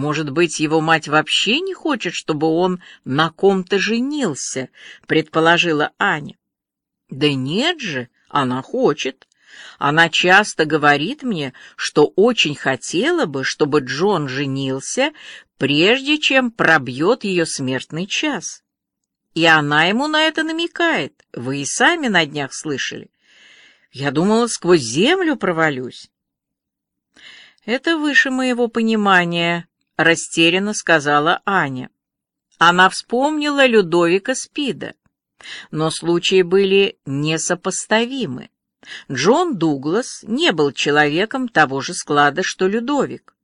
Может быть, его мать вообще не хочет, чтобы он на ком-то женился, предположила Аня. Да нет же, она хочет. Она часто говорит мне, что очень хотела бы, чтобы Джон женился, прежде чем пробьет ее смертный час. И она ему на это намекает. Вы и сами на днях слышали. Я думала, сквозь землю провалюсь. Это выше моего понимания, растерянно сказала Аня. Она вспомнила Людовика Спида. Но случаи были несопоставимы. Джон Дуглас не был человеком того же склада, что Людовик.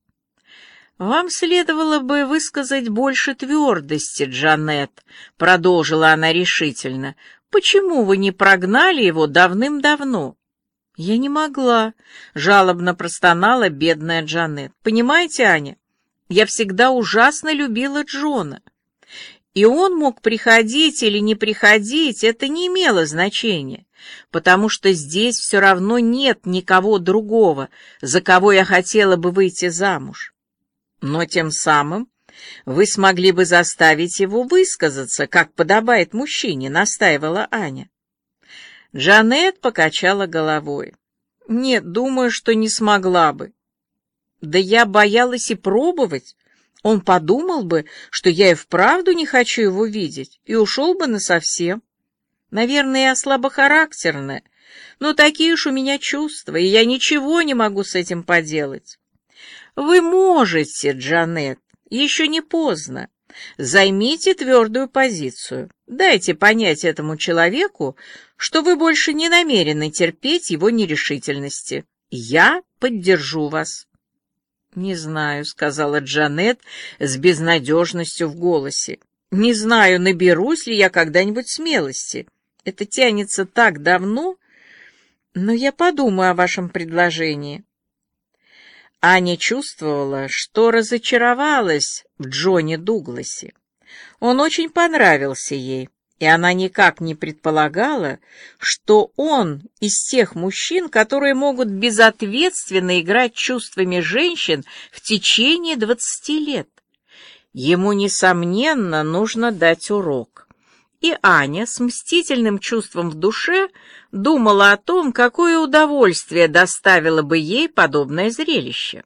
«Вам следовало бы высказать больше твердости, Джанет», — продолжила она решительно. «Почему вы не прогнали его давным-давно?» «Я не могла», — жалобно простонала бедная Джанет. «Понимаете, Аня, я всегда ужасно любила Джона. И он мог приходить или не приходить, это не имело значения, потому что здесь все равно нет никого другого, за кого я хотела бы выйти замуж. Но тем самым вы смогли бы заставить его высказаться, как подобает мужчине, настаивала Аня. Джанет покачала головой. Нет, думаю, что не смогла бы. Да я боялась и пробовать. Он подумал бы, что я и вправду не хочу его видеть, и ушел бы насовсем. Наверное, я слабохарактерная, но такие уж у меня чувства, и я ничего не могу с этим поделать. Вы можете, Джанет, еще не поздно. Займите твердую позицию. Дайте понять этому человеку, что вы больше не намерены терпеть его нерешительности. Я поддержу вас. «Не знаю», — сказала Джанет с безнадежностью в голосе. «Не знаю, наберусь ли я когда-нибудь смелости. Это тянется так давно, но я подумаю о вашем предложении». Аня чувствовала, что разочаровалась в Джоне Дугласе. Он очень понравился ей и она никак не предполагала, что он из тех мужчин, которые могут безответственно играть чувствами женщин в течение двадцати лет. Ему, несомненно, нужно дать урок. И Аня с мстительным чувством в душе думала о том, какое удовольствие доставило бы ей подобное зрелище.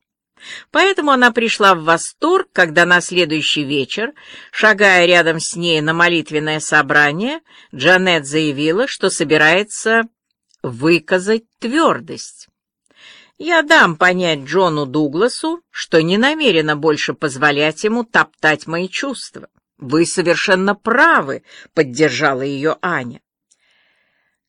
Поэтому она пришла в восторг, когда на следующий вечер, шагая рядом с ней на молитвенное собрание, Джанет заявила, что собирается выказать твердость. «Я дам понять Джону Дугласу, что не намерена больше позволять ему топтать мои чувства. Вы совершенно правы», — поддержала ее Аня.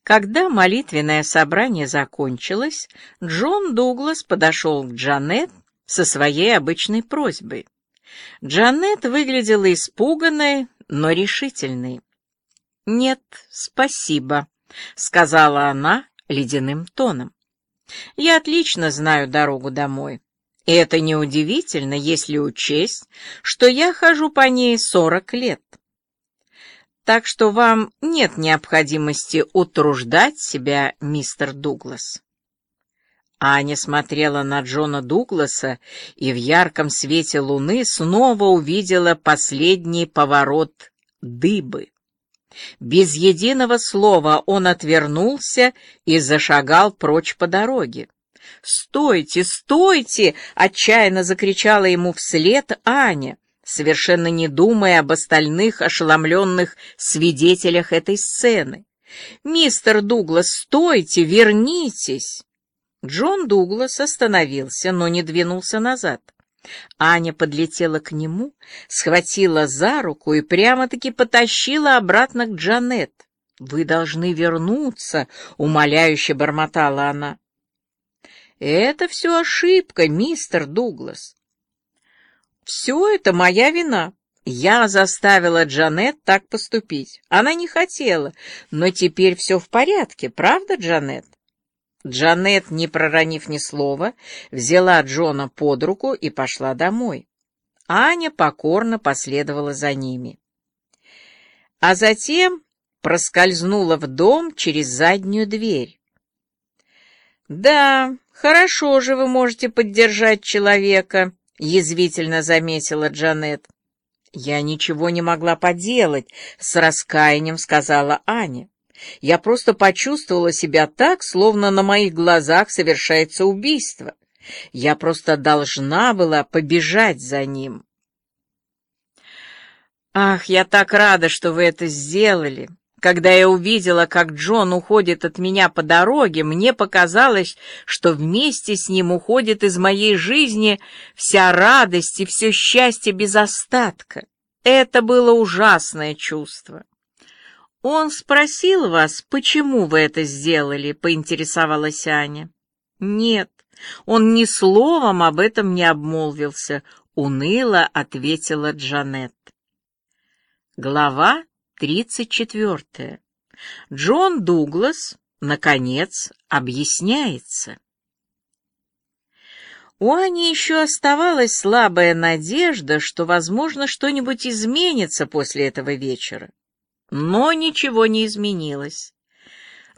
Когда молитвенное собрание закончилось, Джон Дуглас подошел к Джанет со своей обычной просьбой. Джанет выглядела испуганной, но решительной. «Нет, спасибо», — сказала она ледяным тоном. «Я отлично знаю дорогу домой, и это неудивительно, если учесть, что я хожу по ней сорок лет. Так что вам нет необходимости утруждать себя, мистер Дуглас». Аня смотрела на Джона Дугласа и в ярком свете луны снова увидела последний поворот дыбы. Без единого слова он отвернулся и зашагал прочь по дороге. «Стойте, стойте!» — отчаянно закричала ему вслед Аня, совершенно не думая об остальных ошеломленных свидетелях этой сцены. «Мистер Дуглас, стойте, вернитесь!» Джон Дуглас остановился, но не двинулся назад. Аня подлетела к нему, схватила за руку и прямо-таки потащила обратно к Джанет. «Вы должны вернуться», — умоляюще бормотала она. «Это все ошибка, мистер Дуглас». «Все это моя вина. Я заставила Джанет так поступить. Она не хотела, но теперь все в порядке, правда, Джанет?» Джанет, не проронив ни слова, взяла Джона под руку и пошла домой. Аня покорно последовала за ними. А затем проскользнула в дом через заднюю дверь. «Да, хорошо же вы можете поддержать человека», — язвительно заметила Джанет. «Я ничего не могла поделать», — с раскаянием сказала Аня. «Я просто почувствовала себя так, словно на моих глазах совершается убийство. Я просто должна была побежать за ним». «Ах, я так рада, что вы это сделали!» Когда я увидела, как Джон уходит от меня по дороге, мне показалось, что вместе с ним уходит из моей жизни вся радость и все счастье без остатка. Это было ужасное чувство. «Он спросил вас, почему вы это сделали?» — поинтересовалась Аня. «Нет, он ни словом об этом не обмолвился», — уныло ответила Джанет. Глава тридцать четвертая. Джон Дуглас, наконец, объясняется. У Ани еще оставалась слабая надежда, что, возможно, что-нибудь изменится после этого вечера. Но ничего не изменилось.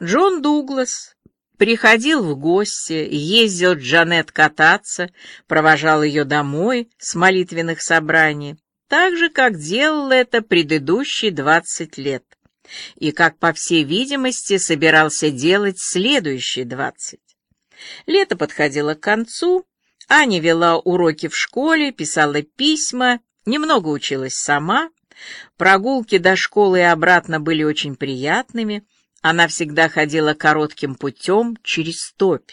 Джон Дуглас приходил в гости, ездил Джанет кататься, провожал ее домой с молитвенных собраний так же, как делал это предыдущие двадцать лет, и как, по всей видимости, собирался делать следующие двадцать. Лето подходило к концу, Аня вела уроки в школе, писала письма, немного училась сама, прогулки до школы и обратно были очень приятными, она всегда ходила коротким путем через топь.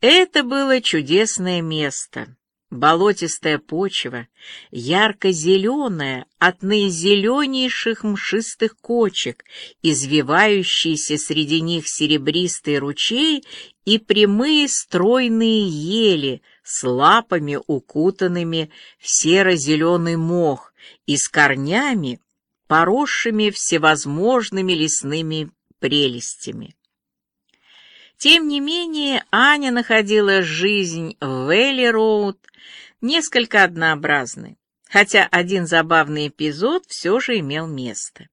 Это было чудесное место болотистая почва, ярко-зеленая от наизеленейших мшистых кочек, извивающиеся среди них серебристый ручей и прямые стройные ели с лапами, укутанными в серо-зеленый мох и с корнями, поросшими всевозможными лесными прелестями. Тем не менее, Аня находила жизнь в Вэлли-Роуд несколько однообразной, хотя один забавный эпизод все же имел место.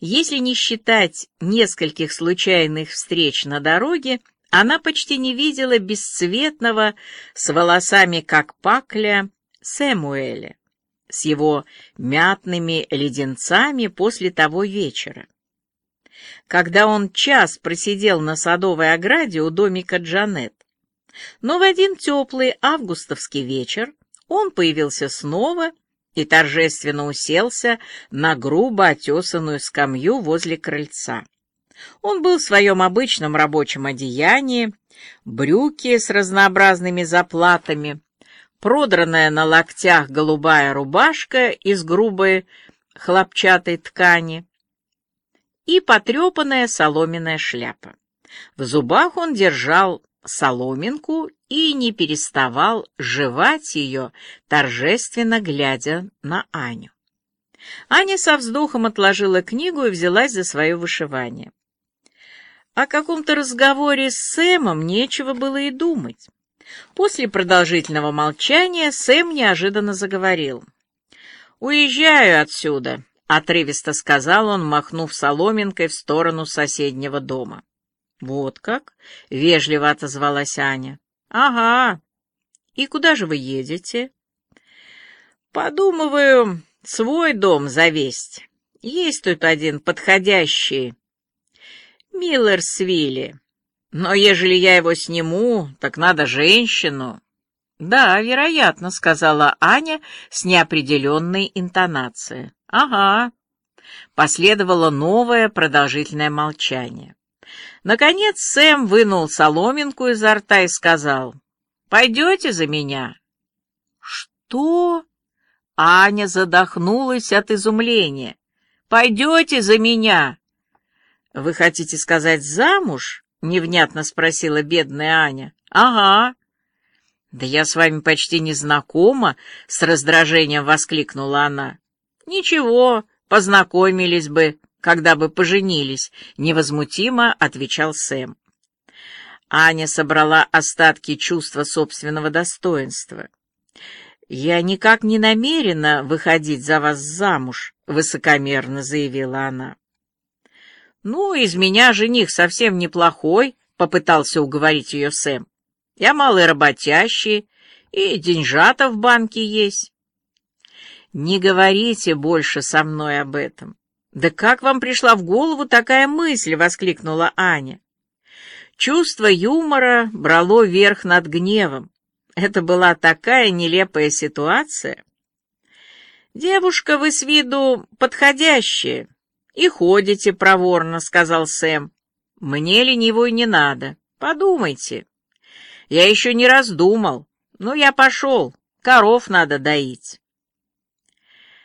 Если не считать нескольких случайных встреч на дороге, она почти не видела бесцветного, с волосами как пакля, Сэмуэля, с его мятными леденцами после того вечера когда он час просидел на садовой ограде у домика Джанет. Но в один теплый августовский вечер он появился снова и торжественно уселся на грубо отесанную скамью возле крыльца. Он был в своем обычном рабочем одеянии, брюки с разнообразными заплатами, продранная на локтях голубая рубашка из грубой хлопчатой ткани, и потрепанная соломенная шляпа. В зубах он держал соломинку и не переставал жевать ее, торжественно глядя на Аню. Аня со вздохом отложила книгу и взялась за свое вышивание. О каком-то разговоре с Сэмом нечего было и думать. После продолжительного молчания Сэм неожиданно заговорил. «Уезжаю отсюда. — отрывисто сказал он, махнув соломинкой в сторону соседнего дома. «Вот как?» — вежливо отозвалась Аня. «Ага. И куда же вы едете?» «Подумываю, свой дом завесть. Есть тут один подходящий. Миллерсвилли. Но ежели я его сниму, так надо женщину». «Да, вероятно», — сказала Аня с неопределенной интонацией. «Ага». Последовало новое продолжительное молчание. Наконец Сэм вынул соломинку изо рта и сказал, «Пойдете за меня?» «Что?» Аня задохнулась от изумления. «Пойдете за меня?» «Вы хотите сказать замуж?» — невнятно спросила бедная Аня. «Ага». «Да я с вами почти не знакома», — с раздражением воскликнула она. «Ничего, познакомились бы, когда бы поженились», — невозмутимо отвечал Сэм. Аня собрала остатки чувства собственного достоинства. «Я никак не намерена выходить за вас замуж», — высокомерно заявила она. «Ну, из меня жених совсем неплохой», — попытался уговорить ее Сэм. «Я малый работящий, И деньжата в банке есть. Не говорите больше со мной об этом. Да как вам пришла в голову такая мысль, воскликнула Аня. Чувство юмора брало верх над гневом. Это была такая нелепая ситуация. Девушка, вы с виду подходящая и ходите проворно, сказал Сэм. Мне ленивую не надо. Подумайте. Я еще не раздумал. Ну, я пошел. Коров надо доить.